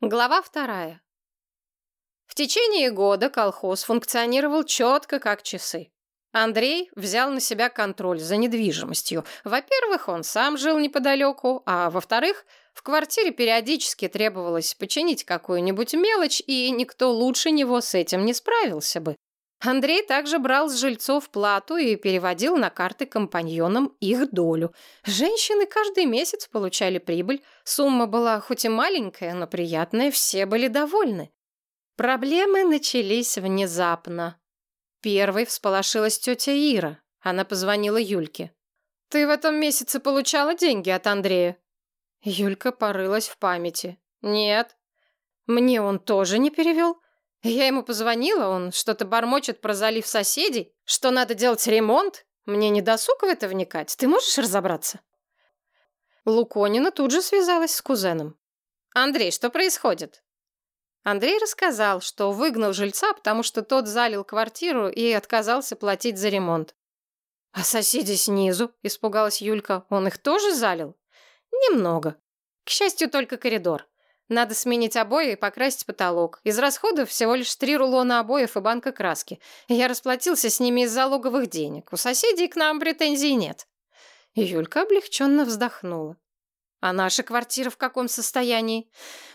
Глава вторая. В течение года колхоз функционировал четко, как часы. Андрей взял на себя контроль за недвижимостью. Во-первых, он сам жил неподалеку, а во-вторых, в квартире периодически требовалось починить какую-нибудь мелочь, и никто лучше него с этим не справился бы. Андрей также брал с жильцов плату и переводил на карты компаньонам их долю. Женщины каждый месяц получали прибыль. Сумма была хоть и маленькая, но приятная, все были довольны. Проблемы начались внезапно. Первой всполошилась тетя Ира. Она позвонила Юльке. «Ты в этом месяце получала деньги от Андрея?» Юлька порылась в памяти. «Нет». «Мне он тоже не перевел?» Я ему позвонила, он что-то бормочет про залив соседей, что надо делать ремонт. Мне не досуг в это вникать. Ты можешь разобраться?» Луконина тут же связалась с кузеном. «Андрей, что происходит?» Андрей рассказал, что выгнал жильца, потому что тот залил квартиру и отказался платить за ремонт. «А соседи снизу?» – испугалась Юлька. «Он их тоже залил?» «Немного. К счастью, только коридор. Надо сменить обои и покрасить потолок. Из расходов всего лишь три рулона обоев и банка краски. Я расплатился с ними из залоговых денег. У соседей к нам претензий нет. Юлька облегченно вздохнула. А наша квартира в каком состоянии?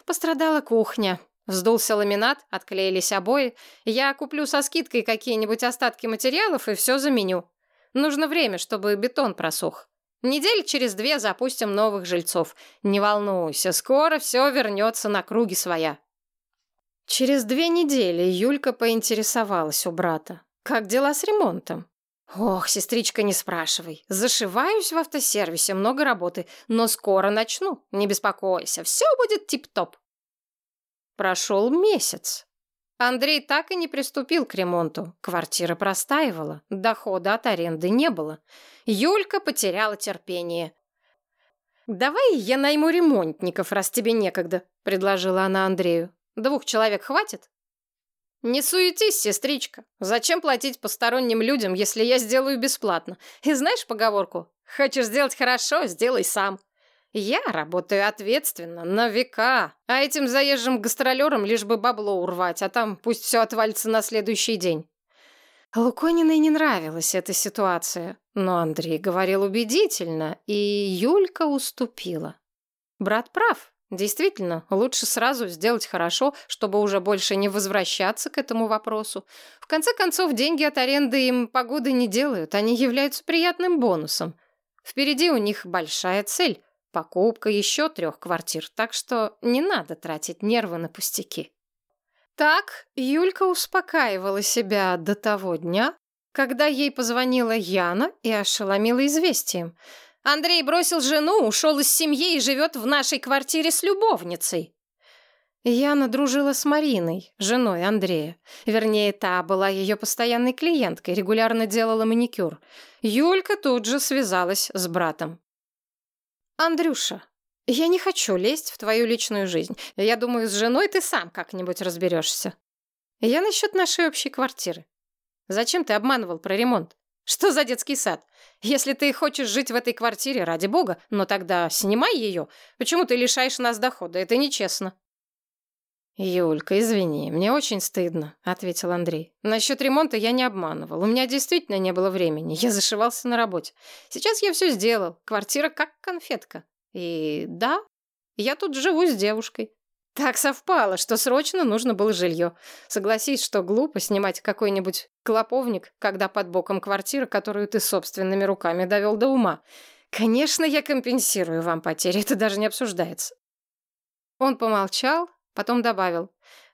Пострадала кухня. Вздулся ламинат, отклеились обои. Я куплю со скидкой какие-нибудь остатки материалов и все заменю. Нужно время, чтобы бетон просох. Недели через две запустим новых жильцов. Не волнуйся, скоро все вернется на круги своя. Через две недели Юлька поинтересовалась у брата. Как дела с ремонтом? Ох, сестричка, не спрашивай. Зашиваюсь в автосервисе, много работы, но скоро начну. Не беспокойся, все будет тип-топ. Прошел месяц. Андрей так и не приступил к ремонту. Квартира простаивала, дохода от аренды не было. Юлька потеряла терпение. «Давай я найму ремонтников, раз тебе некогда», — предложила она Андрею. «Двух человек хватит?» «Не суетись, сестричка. Зачем платить посторонним людям, если я сделаю бесплатно? И знаешь поговорку? Хочешь сделать хорошо, сделай сам. Я работаю ответственно, на века. А этим заезжим гастролерам лишь бы бабло урвать, а там пусть все отвалится на следующий день. Лукониной не нравилась эта ситуация, но Андрей говорил убедительно, и Юлька уступила. Брат прав. Действительно, лучше сразу сделать хорошо, чтобы уже больше не возвращаться к этому вопросу. В конце концов, деньги от аренды им погоды не делают, они являются приятным бонусом. Впереди у них большая цель покупка еще трех квартир, так что не надо тратить нервы на пустяки. Так Юлька успокаивала себя до того дня, когда ей позвонила Яна и ошеломила известием. Андрей бросил жену, ушел из семьи и живет в нашей квартире с любовницей. Яна дружила с Мариной, женой Андрея. Вернее, та была ее постоянной клиенткой, регулярно делала маникюр. Юлька тут же связалась с братом. «Андрюша, я не хочу лезть в твою личную жизнь. Я думаю, с женой ты сам как-нибудь разберешься. Я насчет нашей общей квартиры. Зачем ты обманывал про ремонт? Что за детский сад? Если ты хочешь жить в этой квартире, ради бога, но тогда снимай ее. Почему ты лишаешь нас дохода? Это нечестно. «Юлька, извини, мне очень стыдно», — ответил Андрей. «Насчет ремонта я не обманывал. У меня действительно не было времени. Я зашивался на работе. Сейчас я все сделал. Квартира как конфетка. И да, я тут живу с девушкой. Так совпало, что срочно нужно было жилье. Согласись, что глупо снимать какой-нибудь клоповник, когда под боком квартира, которую ты собственными руками довел до ума. Конечно, я компенсирую вам потери, это даже не обсуждается». Он помолчал, Потом добавил.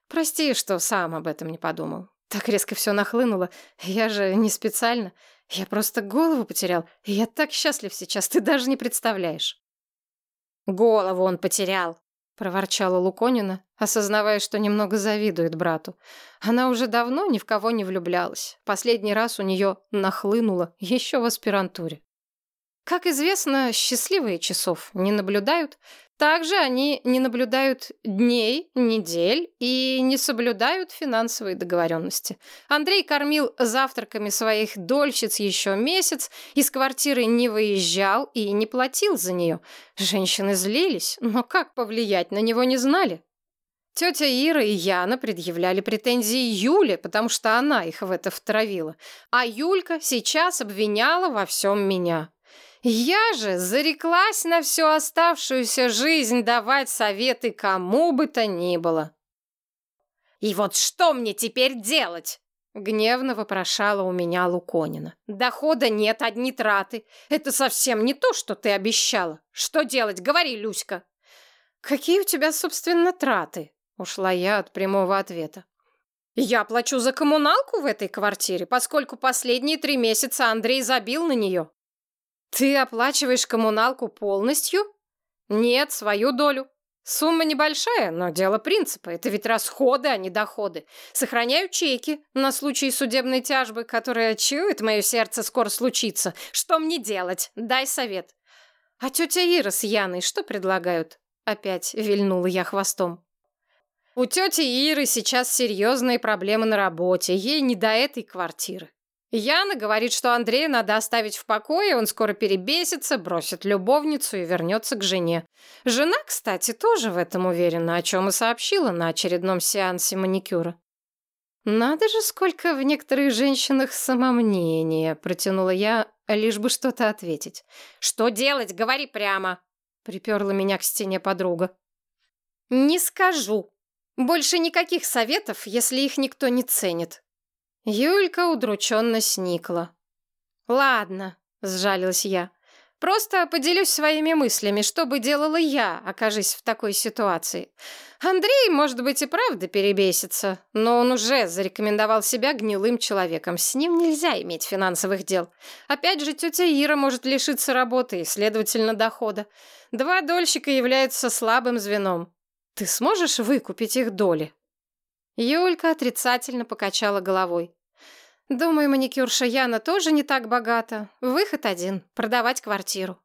«Прости, что сам об этом не подумал. Так резко все нахлынуло. Я же не специально. Я просто голову потерял. Я так счастлив сейчас, ты даже не представляешь». «Голову он потерял», — проворчала Луконина, осознавая, что немного завидует брату. Она уже давно ни в кого не влюблялась. Последний раз у нее нахлынуло еще в аспирантуре. Как известно, счастливые часов не наблюдают, также они не наблюдают дней, недель и не соблюдают финансовые договоренности. Андрей кормил завтраками своих дольщиц еще месяц, из квартиры не выезжал и не платил за нее. Женщины злились, но как повлиять на него не знали. Тетя Ира и Яна предъявляли претензии Юле, потому что она их в это втравила. А Юлька сейчас обвиняла во всем меня. Я же зареклась на всю оставшуюся жизнь давать советы кому бы то ни было. «И вот что мне теперь делать?» Гневно вопрошала у меня Луконина. «Дохода нет, одни траты. Это совсем не то, что ты обещала. Что делать? Говори, Люська!» «Какие у тебя, собственно, траты?» Ушла я от прямого ответа. «Я плачу за коммуналку в этой квартире, поскольку последние три месяца Андрей забил на нее». «Ты оплачиваешь коммуналку полностью?» «Нет, свою долю. Сумма небольшая, но дело принципа. Это ведь расходы, а не доходы. Сохраняю чеки на случай судебной тяжбы, которая, чует мое сердце, скоро случится. Что мне делать? Дай совет». «А тетя Ира с Яной что предлагают?» Опять вильнула я хвостом. У тети Иры сейчас серьезные проблемы на работе, ей не до этой квартиры. Яна говорит, что Андрея надо оставить в покое, он скоро перебесится, бросит любовницу и вернется к жене. Жена, кстати, тоже в этом уверена, о чем и сообщила на очередном сеансе маникюра. «Надо же, сколько в некоторых женщинах самомнения», — протянула я, лишь бы что-то ответить. «Что делать? Говори прямо!» — приперла меня к стене подруга. «Не скажу», больше никаких советов, если их никто не ценит. Юлька удрученно сникла. «Ладно», — сжалилась я. «Просто поделюсь своими мыслями, что бы делала я, окажись в такой ситуации. Андрей, может быть, и правда перебесится, но он уже зарекомендовал себя гнилым человеком. С ним нельзя иметь финансовых дел. Опять же, тетя Ира может лишиться работы и, следовательно, дохода. Два дольщика являются слабым звеном. Ты сможешь выкупить их доли?» Юлька отрицательно покачала головой. «Думаю, маникюрша Яна тоже не так богата. Выход один — продавать квартиру».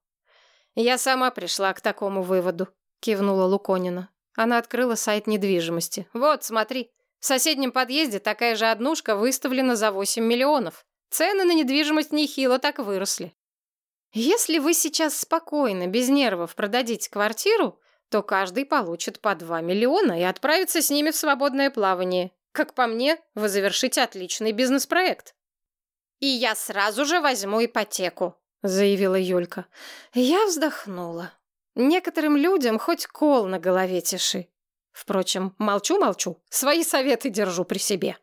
«Я сама пришла к такому выводу», — кивнула Луконина. Она открыла сайт недвижимости. «Вот, смотри, в соседнем подъезде такая же однушка выставлена за 8 миллионов. Цены на недвижимость нехило так выросли. Если вы сейчас спокойно, без нервов продадите квартиру, то каждый получит по 2 миллиона и отправится с ними в свободное плавание. Как по мне, вы завершите отличный бизнес-проект. «И я сразу же возьму ипотеку», — заявила Юлька. Я вздохнула. Некоторым людям хоть кол на голове тиши. Впрочем, молчу-молчу, свои советы держу при себе.